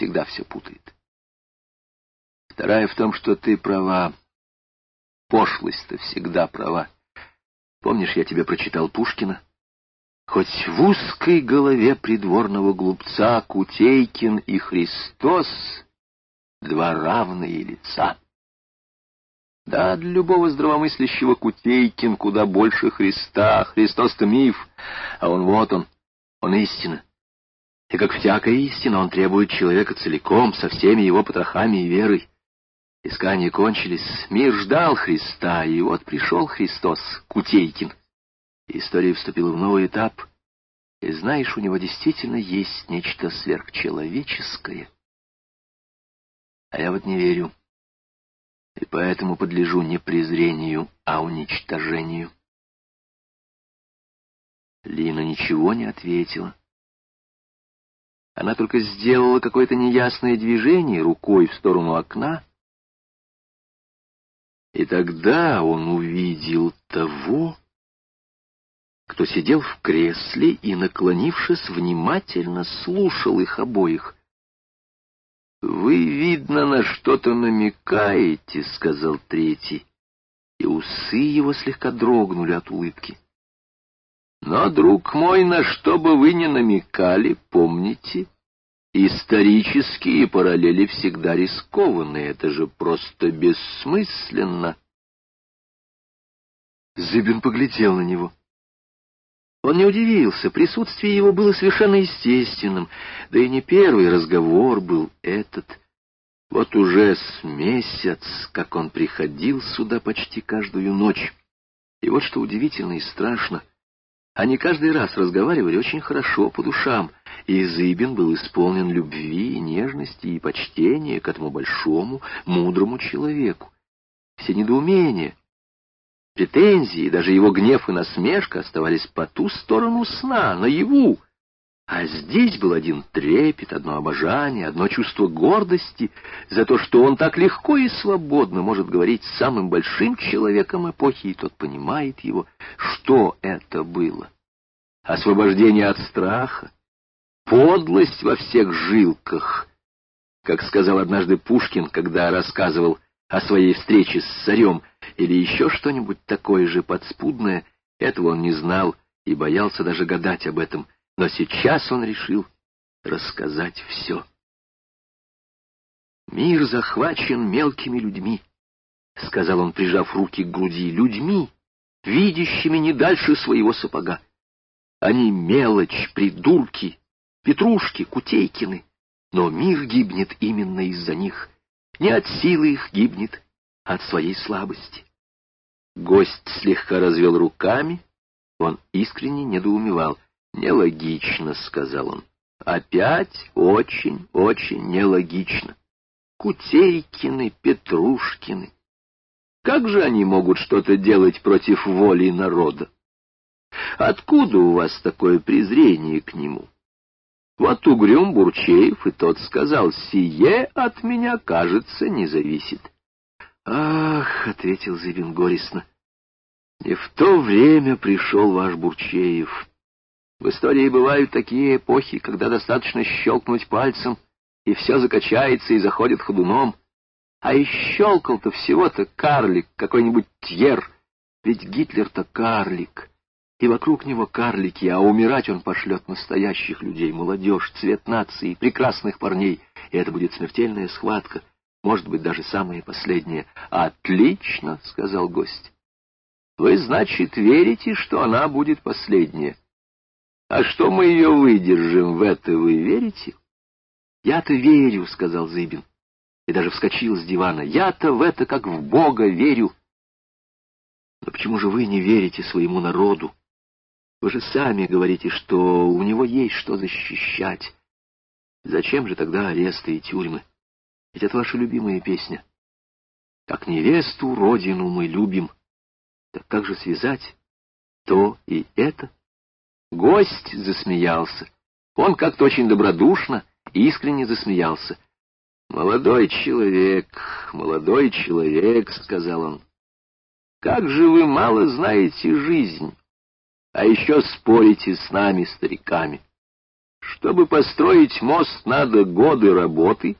всегда все путает. Вторая в том, что ты права. Пошлость-то всегда права. Помнишь, я тебе прочитал Пушкина? Хоть в узкой голове придворного глупца Кутейкин и Христос — два равные лица. Да, для любого здравомыслящего Кутейкин куда больше Христа. Христос-то миф, а он вот он, он истина. И как всякая истина, он требует человека целиком, со всеми его потрохами и верой. Искания кончились, мир ждал Христа, и вот пришел Христос, Кутейкин. История вступила в новый этап, и знаешь, у него действительно есть нечто сверхчеловеческое. А я вот не верю и поэтому подлежу не презрению, а уничтожению. Лина ничего не ответила. Она только сделала какое-то неясное движение рукой в сторону окна, и тогда он увидел того, кто сидел в кресле и, наклонившись, внимательно слушал их обоих. «Вы, видно, на что-то намекаете», — сказал третий, и усы его слегка дрогнули от улыбки. «Но, друг мой, на что бы вы ни намекали, помните, исторические параллели всегда рискованны, это же просто бессмысленно». Зыбин поглядел на него. Он не удивился, присутствие его было совершенно естественным, да и не первый разговор был этот. Вот уже с месяц, как он приходил сюда почти каждую ночь. И вот что удивительно и страшно, они каждый раз разговаривали очень хорошо, по душам, и Зыбин был исполнен любви, нежности и почтения к этому большому, мудрому человеку. Все недоумения, Претензии, даже его гнев и насмешка оставались по ту сторону сна, наяву. А здесь был один трепет, одно обожание, одно чувство гордости за то, что он так легко и свободно может говорить с самым большим человеком эпохи, и тот понимает его, что это было. Освобождение от страха, подлость во всех жилках, как сказал однажды Пушкин, когда рассказывал о своей встрече с царем, или еще что-нибудь такое же подспудное, этого он не знал и боялся даже гадать об этом, но сейчас он решил рассказать все. «Мир захвачен мелкими людьми», — сказал он, прижав руки к груди, — «людьми, видящими не дальше своего сапога. Они мелочь, придурки, петрушки, кутейкины, но мир гибнет именно из-за них. Не от силы их гибнет, а от своей слабости. Гость слегка развел руками, он искренне недоумевал. «Нелогично», — сказал он. «Опять очень, очень нелогично. Кутейкины, Петрушкины. Как же они могут что-то делать против воли народа? Откуда у вас такое презрение к нему?» Вот угрюм Бурчеев, и тот сказал, «Сие от меня, кажется, не зависит». «Ах», — ответил Зыбин горестно, — «не в то время пришел ваш Бурчеев. В истории бывают такие эпохи, когда достаточно щелкнуть пальцем, и все закачается и заходит ходуном. А и щелкал-то всего-то карлик, какой-нибудь Тьер, ведь Гитлер-то карлик» и вокруг него карлики, а умирать он пошлет настоящих людей, молодежь, цвет нации, прекрасных парней, и это будет смертельная схватка, может быть, даже самое последнее. «Отлично!» — сказал гость. «Вы, значит, верите, что она будет последняя? А что мы ее выдержим, в это вы верите?» «Я-то верю», — сказал Зыбин, и даже вскочил с дивана. «Я-то в это как в Бога верю». «Но почему же вы не верите своему народу? Вы же сами говорите, что у него есть что защищать. Зачем же тогда аресты и тюрьмы?» Ведь это ваша любимая песня. Как невесту родину мы любим. Так как же связать то и это? Гость засмеялся. Он как-то очень добродушно, искренне засмеялся. «Молодой человек, молодой человек», — сказал он, — «как же вы мало знаете жизнь, а еще спорите с нами, стариками. Чтобы построить мост, надо годы работы —